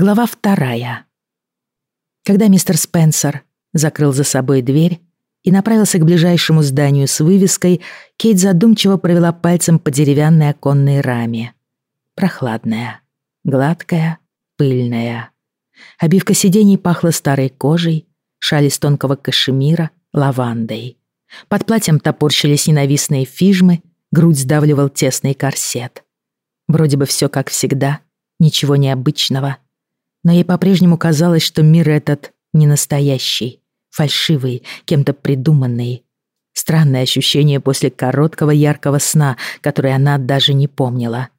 Глава вторая. Когда мистер Спенсер закрыл за собой дверь и направился к ближайшему зданию с вывеской, Кейт задумчиво провела пальцем по деревянной оконной раме. Прохладная, гладкая, пыльная. Обивка сидений пахла старой кожей, шаль из тонкого кашемира, лавандой. Под платьем топорщились ненавистные фижмы, грудь сдавливал тесный корсет. Вроде бы все как всегда, ничего необычного — но ей по-прежнему казалось, что мир этот не настоящий, фальшивый, кем-то придуманный. Странное ощущение после короткого яркого сна, который она даже не помнила.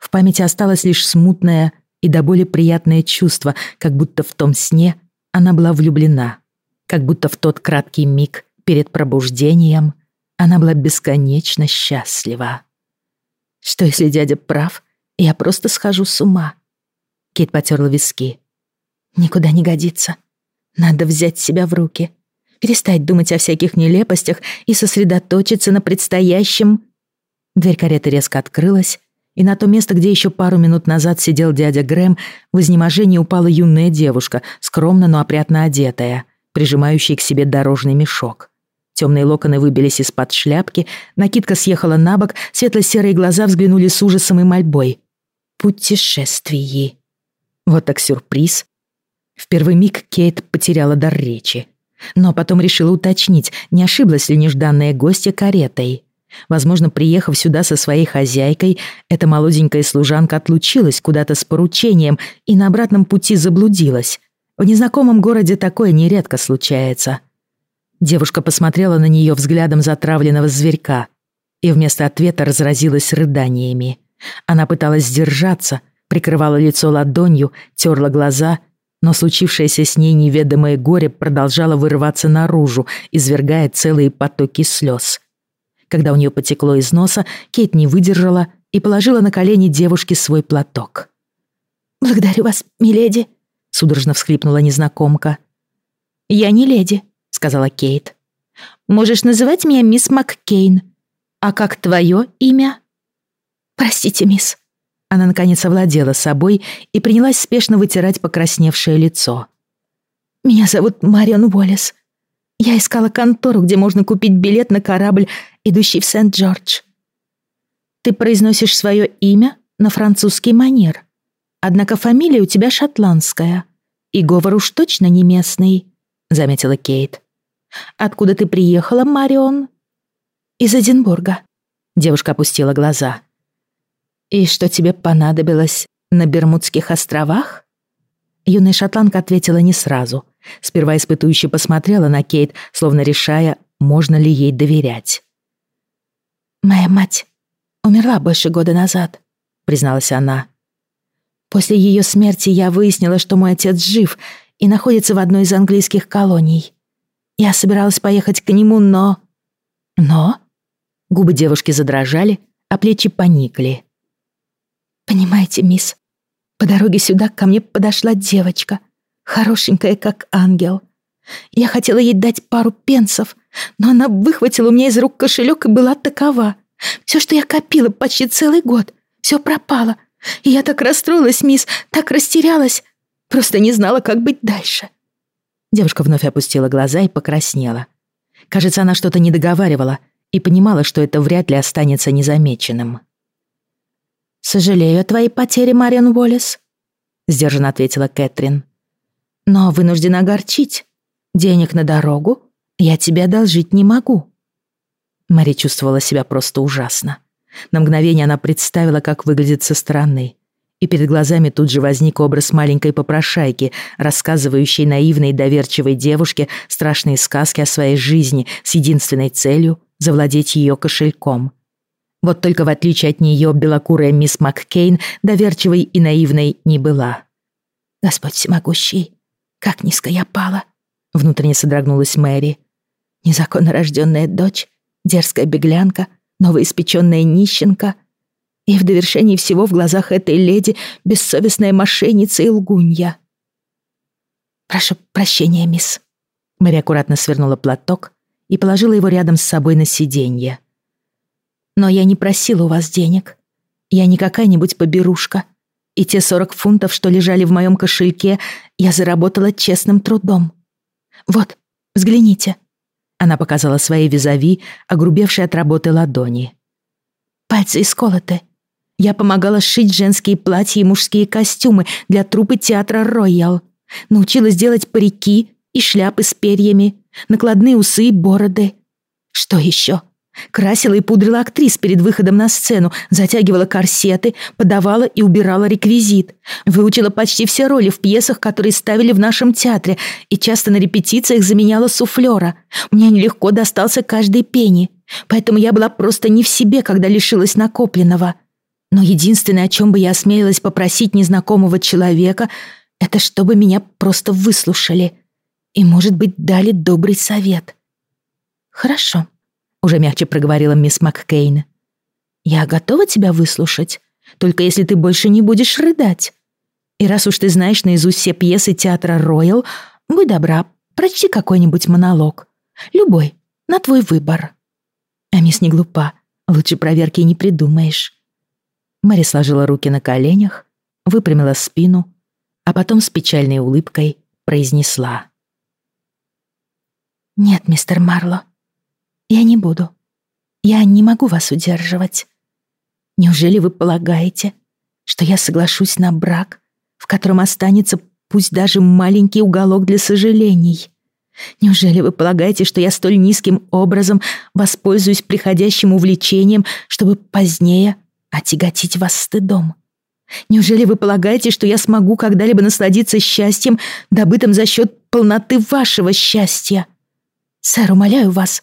В памяти осталось лишь смутное и до боли приятное чувство, как будто в том сне она была влюблена, как будто в тот краткий миг перед пробуждением она была бесконечно счастлива. Что если дядя прав, я просто схожу с ума? Кит потерла виски. «Никуда не годится. Надо взять себя в руки. Перестать думать о всяких нелепостях и сосредоточиться на предстоящем...» Дверь кареты резко открылась, и на то место, где еще пару минут назад сидел дядя Грэм, в изнеможении упала юная девушка, скромно, но опрятно одетая, прижимающая к себе дорожный мешок. Темные локоны выбились из-под шляпки, накидка съехала на бок, светло-серые глаза взглянули с ужасом и мольбой. «Путешествие», вот так сюрприз. В первый миг Кейт потеряла дар речи. Но потом решила уточнить, не ошиблась ли нежданная гостья каретой. Возможно, приехав сюда со своей хозяйкой, эта молоденькая служанка отлучилась куда-то с поручением и на обратном пути заблудилась. В незнакомом городе такое нередко случается. Девушка посмотрела на нее взглядом затравленного зверька и вместо ответа разразилась рыданиями. Она пыталась сдержаться, прикрывала лицо ладонью, терла глаза, но случившееся с ней неведомое горе продолжало вырываться наружу, извергая целые потоки слез. Когда у нее потекло из носа, Кейт не выдержала и положила на колени девушки свой платок. «Благодарю вас, миледи», — судорожно всхлипнула незнакомка. «Я не леди», — сказала Кейт. «Можешь называть меня мисс Маккейн. А как твое имя?» «Простите, мисс», она, наконец, овладела собой и принялась спешно вытирать покрасневшее лицо. «Меня зовут Марион Уоллес. Я искала контору, где можно купить билет на корабль, идущий в Сент-Джордж». «Ты произносишь свое имя на французский манер. Однако фамилия у тебя шотландская, и говор уж точно не местный», — заметила Кейт. «Откуда ты приехала, Марион?» «Из Эдинбурга». Девушка опустила глаза. «И что тебе понадобилось на Бермудских островах?» Юная шотландка ответила не сразу. Сперва испытующе посмотрела на Кейт, словно решая, можно ли ей доверять. «Моя мать умерла больше года назад», — призналась она. «После ее смерти я выяснила, что мой отец жив и находится в одной из английских колоний. Я собиралась поехать к нему, но...» «Но?» Губы девушки задрожали, а плечи поникли. «Понимаете, мисс, по дороге сюда ко мне подошла девочка, хорошенькая, как ангел. Я хотела ей дать пару пенсов, но она выхватила у меня из рук кошелек и была такова. Все, что я копила почти целый год, все пропало. И я так расстроилась, мисс, так растерялась, просто не знала, как быть дальше». Девушка вновь опустила глаза и покраснела. Кажется, она что-то не договаривала и понимала, что это вряд ли останется незамеченным. «Сожалею о твоей потере, Мариан Уоллес», — сдержанно ответила Кэтрин. «Но вынуждена огорчить. Денег на дорогу я тебе одолжить не могу». Мэри чувствовала себя просто ужасно. На мгновение она представила, как выглядит со стороны. И перед глазами тут же возник образ маленькой попрошайки, рассказывающей наивной и доверчивой девушке страшные сказки о своей жизни с единственной целью — завладеть ее кошельком — вот только в отличие от нее белокурая мисс Маккейн доверчивой и наивной не была. «Господь всемогущий, как низко я пала!» Внутренне содрогнулась Мэри. Незаконно рожденная дочь, дерзкая беглянка, новоиспеченная нищенка. И в довершении всего в глазах этой леди бессовестная мошенница и лгунья. «Прошу прощения, мисс». Мэри аккуратно свернула платок и положила его рядом с собой на сиденье. Но я не просила у вас денег. Я не какая-нибудь поберушка. И те 40 фунтов, что лежали в моем кошельке, я заработала честным трудом. Вот, взгляните. Она показала своей визави, огрубевшей от работы ладони. Пальцы исколоты. Я помогала сшить женские платья и мужские костюмы для труппы театра «Роял». Научилась делать парики и шляпы с перьями, накладные усы и бороды. Что еще? Красила и пудрила актрис перед выходом на сцену, затягивала корсеты, подавала и убирала реквизит. Выучила почти все роли в пьесах, которые ставили в нашем театре, и часто на репетициях заменяла суфлера. Мне нелегко достался каждый пенни, поэтому я была просто не в себе, когда лишилась накопленного. Но единственное, о чем бы я осмелилась попросить незнакомого человека, это чтобы меня просто выслушали и, может быть, дали добрый совет. «Хорошо», — уже мягче проговорила мисс Маккейн. «Я готова тебя выслушать, только если ты больше не будешь рыдать. И раз уж ты знаешь наизусть все пьесы театра «Роял», будь добра, прочти какой-нибудь монолог. Любой, на твой выбор». А мисс не глупа, лучше проверки не придумаешь. Мэри сложила руки на коленях, выпрямила спину, а потом с печальной улыбкой произнесла. «Нет, мистер Марло, я не буду. Я не могу вас удерживать. Неужели вы полагаете, что я соглашусь на брак, в котором останется пусть даже маленький уголок для сожалений? Неужели вы полагаете, что я столь низким образом воспользуюсь приходящим увлечением, чтобы позднее отяготить вас стыдом? Неужели вы полагаете, что я смогу когда-либо насладиться счастьем, добытым за счет полноты вашего счастья? Сэр, умоляю вас,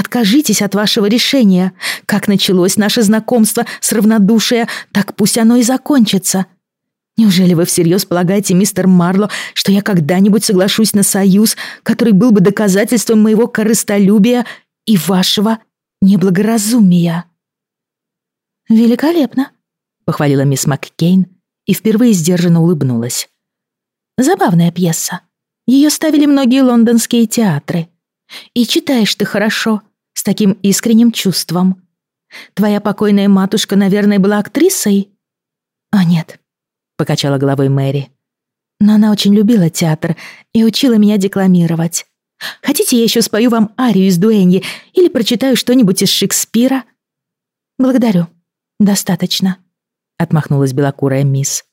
откажитесь от вашего решения. Как началось наше знакомство с равнодушия, так пусть оно и закончится. Неужели вы всерьез полагаете, мистер Марло, что я когда-нибудь соглашусь на союз, который был бы доказательством моего корыстолюбия и вашего неблагоразумия?» «Великолепно», — похвалила мисс Маккейн и впервые сдержанно улыбнулась. «Забавная пьеса. Ее ставили многие лондонские театры. И читаешь ты хорошо, с таким искренним чувством. Твоя покойная матушка, наверное, была актрисой?» «А нет», — покачала головой Мэри. «Но она очень любила театр и учила меня декламировать. Хотите, я еще спою вам арию из Дуэньи или прочитаю что-нибудь из Шекспира?» «Благодарю. Достаточно», — отмахнулась белокурая мисс.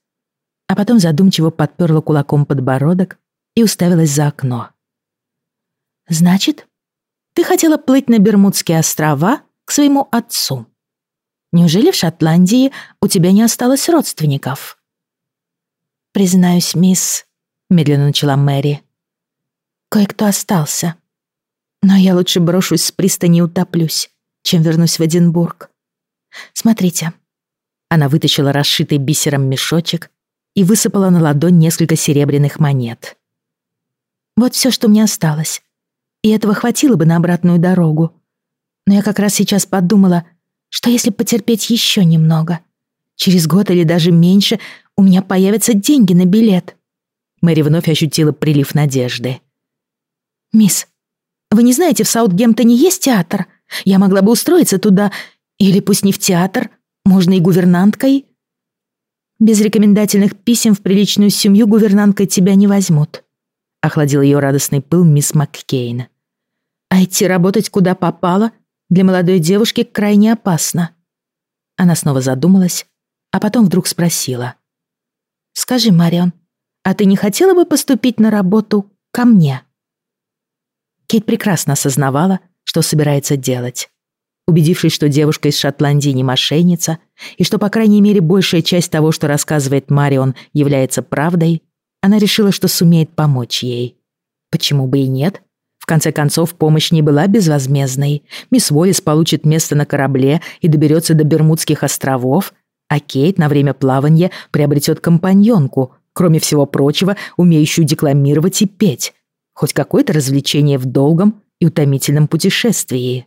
А потом задумчиво подперла кулаком подбородок и уставилась за окно. «Значит, ты хотела плыть на Бермудские острова к своему отцу. Неужели в Шотландии у тебя не осталось родственников?» «Признаюсь, мисс», — медленно начала Мэри, — «кое-кто остался. Но я лучше брошусь с пристани и утоплюсь, чем вернусь в Эдинбург. Смотрите». Она вытащила расшитый бисером мешочек и высыпала на ладонь несколько серебряных монет. «Вот все, что мне осталось и этого хватило бы на обратную дорогу. Но я как раз сейчас подумала, что если потерпеть еще немного, через год или даже меньше у меня появятся деньги на билет. Мэри вновь ощутила прилив надежды. «Мисс, вы не знаете, в Саутгемптоне есть театр? Я могла бы устроиться туда, или пусть не в театр, можно и гувернанткой». «Без рекомендательных писем в приличную семью гувернанткой тебя не возьмут», охладил ее радостный пыл мисс Маккейн. А идти работать куда попало для молодой девушки крайне опасно. Она снова задумалась, а потом вдруг спросила. «Скажи, Марион, а ты не хотела бы поступить на работу ко мне?» Кейт прекрасно осознавала, что собирается делать. Убедившись, что девушка из Шотландии не мошенница, и что, по крайней мере, большая часть того, что рассказывает Марион, является правдой, она решила, что сумеет помочь ей. Почему бы и нет? Конце концов, помощь не была безвозмездной. Мисс Уоллес получит место на корабле и доберется до Бермудских островов, а Кейт на время плавания приобретет компаньонку, кроме всего прочего, умеющую декламировать и петь. Хоть какое-то развлечение в долгом и утомительном путешествии.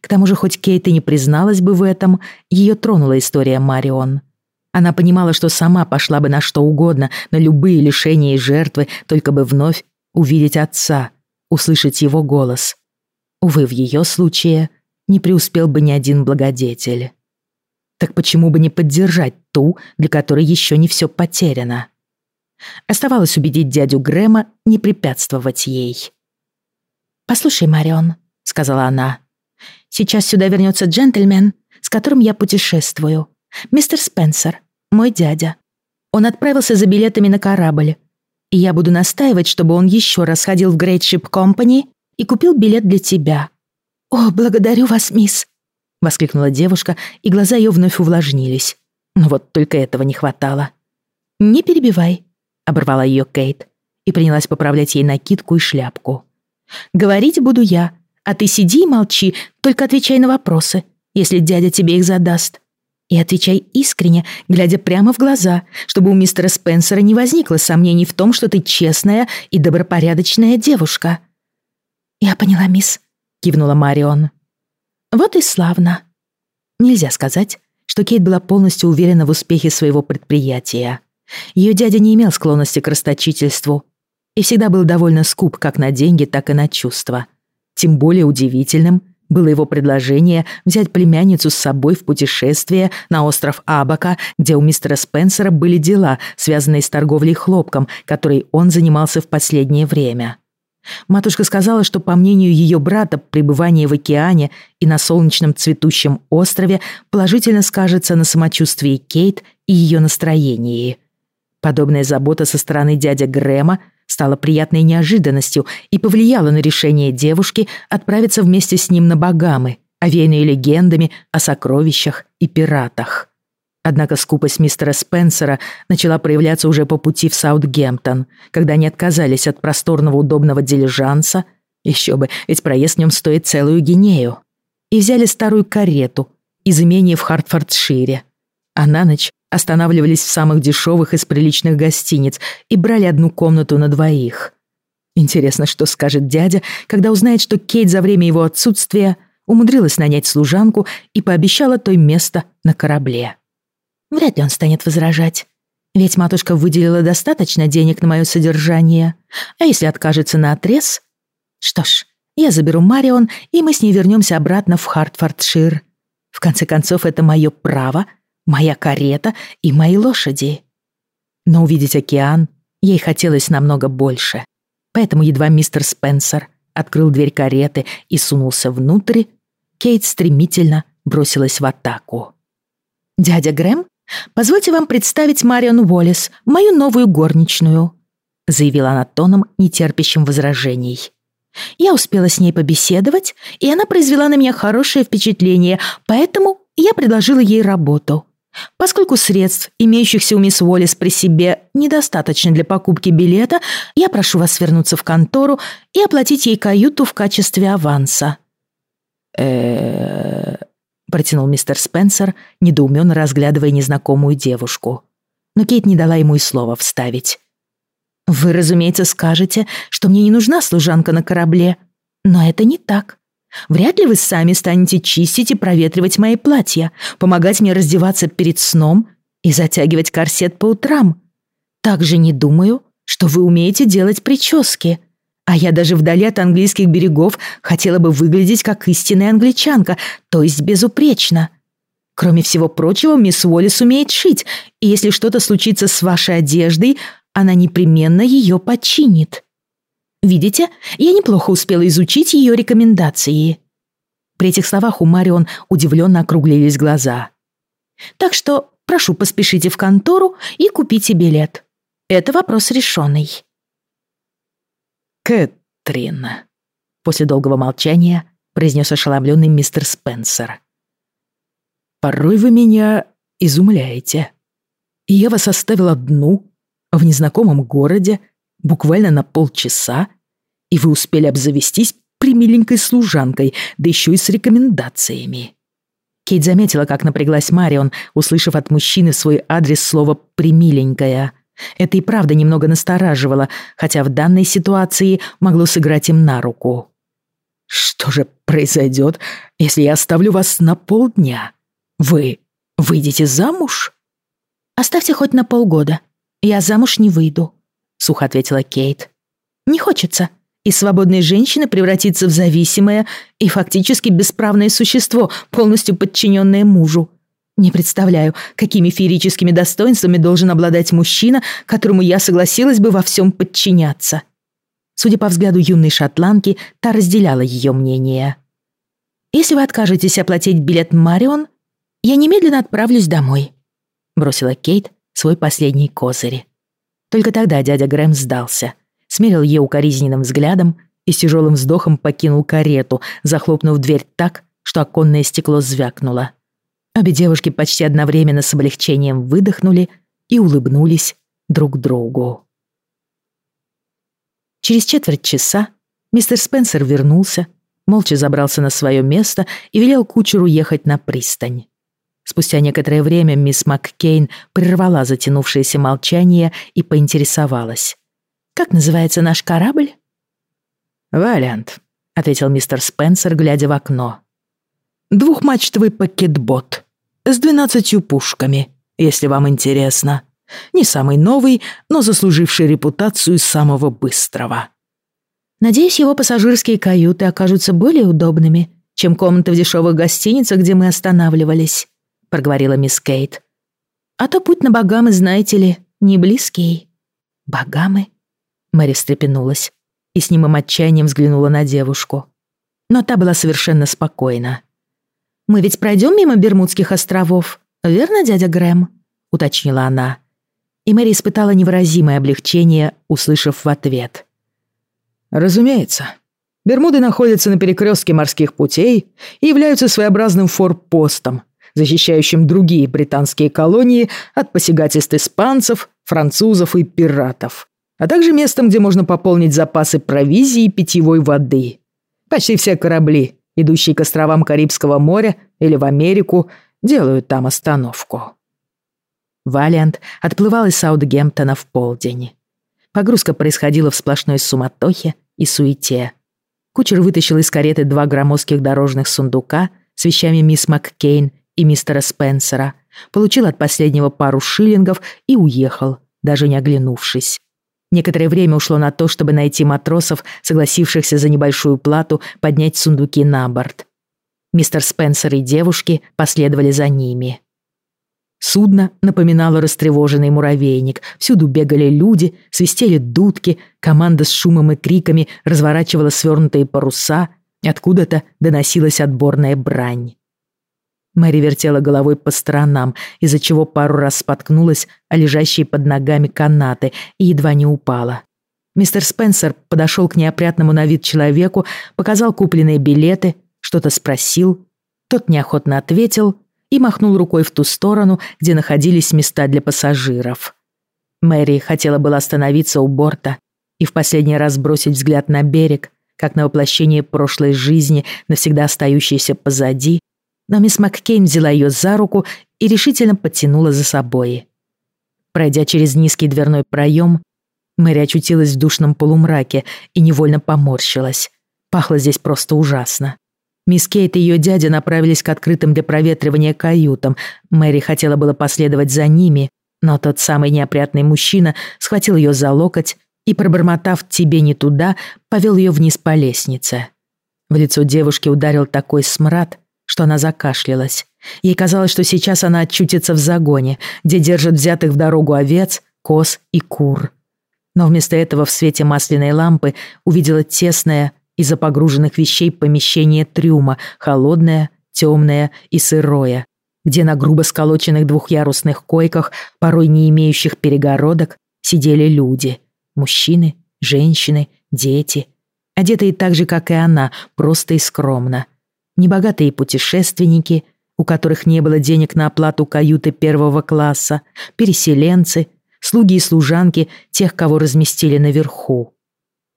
К тому же, хоть Кейт и не призналась бы в этом, ее тронула история Марион. Она понимала, что сама пошла бы на что угодно, на любые лишения и жертвы, только бы вновь увидеть отца, услышать его голос. Увы, в ее случае не преуспел бы ни один благодетель. Так почему бы не поддержать ту, для которой еще не все потеряно? Оставалось убедить дядю Грэма не препятствовать ей. «Послушай, Марион», — сказала она, — «сейчас сюда вернется джентльмен, с которым я путешествую. Мистер Спенсер, мой дядя. Он отправился за билетами на корабль. И я буду настаивать, чтобы он еще раз ходил в Great Ship Company и купил билет для тебя». «О, благодарю вас, мисс», — воскликнула девушка, и глаза ее вновь увлажнились. Но вот только этого не хватало. «Не перебивай», — оборвала ее Кейт и принялась поправлять ей накидку и шляпку. «Говорить буду я, а ты сиди и молчи, только отвечай на вопросы, если дядя тебе их задаст. И отвечай искренне, глядя прямо в глаза, чтобы у мистера Спенсера не возникло сомнений в том, что ты честная и добропорядочная девушка». «Я поняла, мисс», — кивнула Марион. «Вот и славно». Нельзя сказать, что Кейт была полностью уверена в успехе своего предприятия. Ее дядя не имел склонности к расточительству и всегда был довольно скуп как на деньги, так и на чувства. Тем более удивительным было его предложение взять племянницу с собой в путешествие на остров Абака, где у мистера Спенсера были дела, связанные с торговлей хлопком, которой он занимался в последнее время. Матушка сказала, что, по мнению ее брата, пребывание в океане и на солнечном цветущем острове положительно скажется на самочувствии Кейт и ее настроении. Подобная забота со стороны дяди Грэма стала приятной неожиданностью и повлияла на решение девушки отправиться вместе с ним на Багамы, овеянные легендами о сокровищах и пиратах. Однако скупость мистера Спенсера начала проявляться уже по пути в Саутгемптон, когда они отказались от просторного удобного дилижанса, еще бы, ведь проезд в нем стоит целую гинею, и взяли старую карету из имения в Хартфордшире, а на ночь останавливались в самых дешевых из приличных гостиниц и брали одну комнату на двоих. Интересно, что скажет дядя, когда узнает, что Кейт за время его отсутствия умудрилась нанять служанку и пообещала той место на корабле. Вряд ли он станет возражать. Ведь матушка выделила достаточно денег на мое содержание. А если откажется на отрез? Что ж, я заберу Марион, и мы с ней вернемся обратно в Хартфордшир. В конце концов, это мое право, моя карета и мои лошади. Но увидеть океан ей хотелось намного больше. Поэтому едва мистер Спенсер открыл дверь кареты и сунулся внутрь, Кейт стремительно бросилась в атаку. «Дядя Грэм «Позвольте вам представить Марион Уоллес, мою новую горничную», заявила она тоном, нетерпящим возражений. «Я успела с ней побеседовать, и она произвела на меня хорошее впечатление, поэтому я предложила ей работу. Поскольку средств, имеющихся у мисс Уоллес при себе, недостаточно для покупки билета, я прошу вас вернуться в контору и оплатить ей каюту в качестве аванса». «Э-э-э...» протянул мистер Спенсер, недоуменно разглядывая незнакомую девушку. Но Кейт не дала ему и слова вставить. «Вы, разумеется, скажете, что мне не нужна служанка на корабле. Но это не так. Вряд ли вы сами станете чистить и проветривать мои платья, помогать мне раздеваться перед сном и затягивать корсет по утрам. Также не думаю, что вы умеете делать прически. А я даже вдали от английских берегов хотела бы выглядеть как истинная англичанка, то есть безупречно. Кроме всего прочего, мисс Уоллес умеет шить, и если что-то случится с вашей одеждой, она непременно ее починит. Видите, я неплохо успела изучить ее рекомендации. При этих словах у Марион удивленно округлились глаза. Так что прошу, поспешите в контору и купите билет. Это вопрос решенный. «Кэтрин», — после долгого молчания произнес ошеломленный мистер Спенсер. «Порой вы меня изумляете. Я вас оставил одну в незнакомом городе буквально на полчаса, и вы успели обзавестись примиленькой служанкой, да еще и с рекомендациями». Кейт заметила, как напряглась Марион, услышав от мужчины свой адрес слово «примиленькая». Это и правда немного настораживало, хотя в данной ситуации могло сыграть им на руку. «Что же произойдет, если я оставлю вас на полдня? Вы выйдете замуж?» «Оставьте хоть на полгода. Я замуж не выйду», — сухо ответила Кейт. «Не хочется из свободной женщины превратиться в зависимое и фактически бесправное существо, полностью подчиненное мужу. Не представляю, какими феерическими достоинствами должен обладать мужчина, которому я согласилась бы во всем подчиняться. Судя по взгляду юной шотландки, та разделяла ее мнение. «Если вы откажетесь оплатить билет Марион, я немедленно отправлюсь домой», бросила Кейт свой последний козырь. Только тогда дядя Грэм сдался, смерил ее укоризненным взглядом и с тяжелым вздохом покинул карету, захлопнув дверь так, что оконное стекло звякнуло. Обе девушки почти одновременно с облегчением выдохнули и улыбнулись друг другу. Через четверть часа мистер Спенсер вернулся, молча забрался на свое место и велел кучеру ехать на пристань. Спустя некоторое время мисс Маккейн прервала затянувшееся молчание и поинтересовалась. «Как называется наш корабль?» «Валиант», — ответил мистер Спенсер, глядя в окно. «Двухмачтовый пакетбот с двенадцатью пушками, если вам интересно. Не самый новый, но заслуживший репутацию самого быстрого». «Надеюсь, его пассажирские каюты окажутся более удобными, чем комнаты в дешевых гостиницах, где мы останавливались», — проговорила мисс Кейт. «А то путь на Багамы, знаете ли, не близкий». «Багамы?» — Мэри встрепенулась и с немым отчаянием взглянула на девушку. Но та была совершенно спокойна. «Мы ведь пройдем мимо Бермудских островов, верно, дядя Грэм?» — уточнила она. И Мэри испытала невыразимое облегчение, услышав в ответ. «Разумеется. Бермуды находятся на перекрестке морских путей и являются своеобразным форпостом, защищающим другие британские колонии от посягательств испанцев, французов и пиратов а также местом, где можно пополнить запасы провизии и питьевой воды. Почти все корабли, идущие к островам Карибского моря или в Америку, делают там остановку. Валиант отплывал из Саутгемптона в полдень. Погрузка происходила в сплошной суматохе и суете. Кучер вытащил из кареты два громоздких дорожных сундука с вещами мисс Маккейн и мистера Спенсера, получил от последнего пару шиллингов и уехал, даже не оглянувшись. Некоторое время ушло на то, чтобы найти матросов, согласившихся за небольшую плату поднять сундуки на борт. Мистер Спенсер и девушки последовали за ними. Судно напоминало растревоженный муравейник. Всюду бегали люди, свистели дудки, команда с шумом и криками разворачивала свернутые паруса, откуда-то доносилась отборная брань. Мэри вертела головой по сторонам, из-за чего пару раз споткнулась о лежащие под ногами канаты и едва не упала. Мистер Спенсер подошел к неопрятному на вид человеку, показал купленные билеты, что-то спросил. Тот неохотно ответил и махнул рукой в ту сторону, где находились места для пассажиров. Мэри хотела было остановиться у борта и в последний раз бросить взгляд на берег, как на воплощение прошлой жизни, навсегда остающейся позади, но мисс Маккейн взяла ее за руку и решительно подтянула за собой. Пройдя через низкий дверной проем, Мэри очутилась в душном полумраке и невольно поморщилась. Пахло здесь просто ужасно. Мисс Кейт и ее дядя направились к открытым для проветривания каютам. Мэри хотела было последовать за ними, но тот самый неопрятный мужчина схватил ее за локоть и, пробормотав «тебе не туда», повел ее вниз по лестнице. В лицо девушки ударил такой смрад, что она закашлялась. Ей казалось, что сейчас она очутится в загоне, где держат взятых в дорогу овец, коз и кур. Но вместо этого в свете масляной лампы увидела тесное из-за погруженных вещей помещение трюма, холодное, темное и сырое, где на грубо сколоченных двухъярусных койках, порой не имеющих перегородок, сидели люди. Мужчины, женщины, дети. Одетые так же, как и она, просто и скромно небогатые путешественники, у которых не было денег на оплату каюты первого класса, переселенцы, слуги и служанки тех, кого разместили наверху.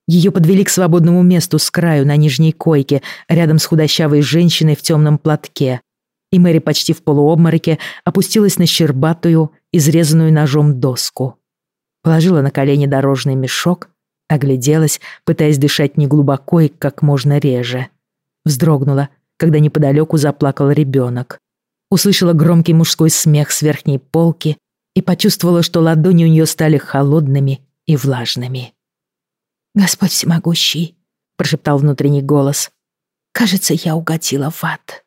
Ее подвели к свободному месту с краю на нижней койке, рядом с худощавой женщиной в темном платке. И Мэри почти в полуобмороке опустилась на щербатую, изрезанную ножом доску. Положила на колени дорожный мешок, огляделась, пытаясь дышать неглубоко и как можно реже. Вздрогнула, когда неподалеку заплакал ребенок. Услышала громкий мужской смех с верхней полки и почувствовала, что ладони у нее стали холодными и влажными. «Господь всемогущий», — прошептал внутренний голос, — «кажется, я угодила в ад».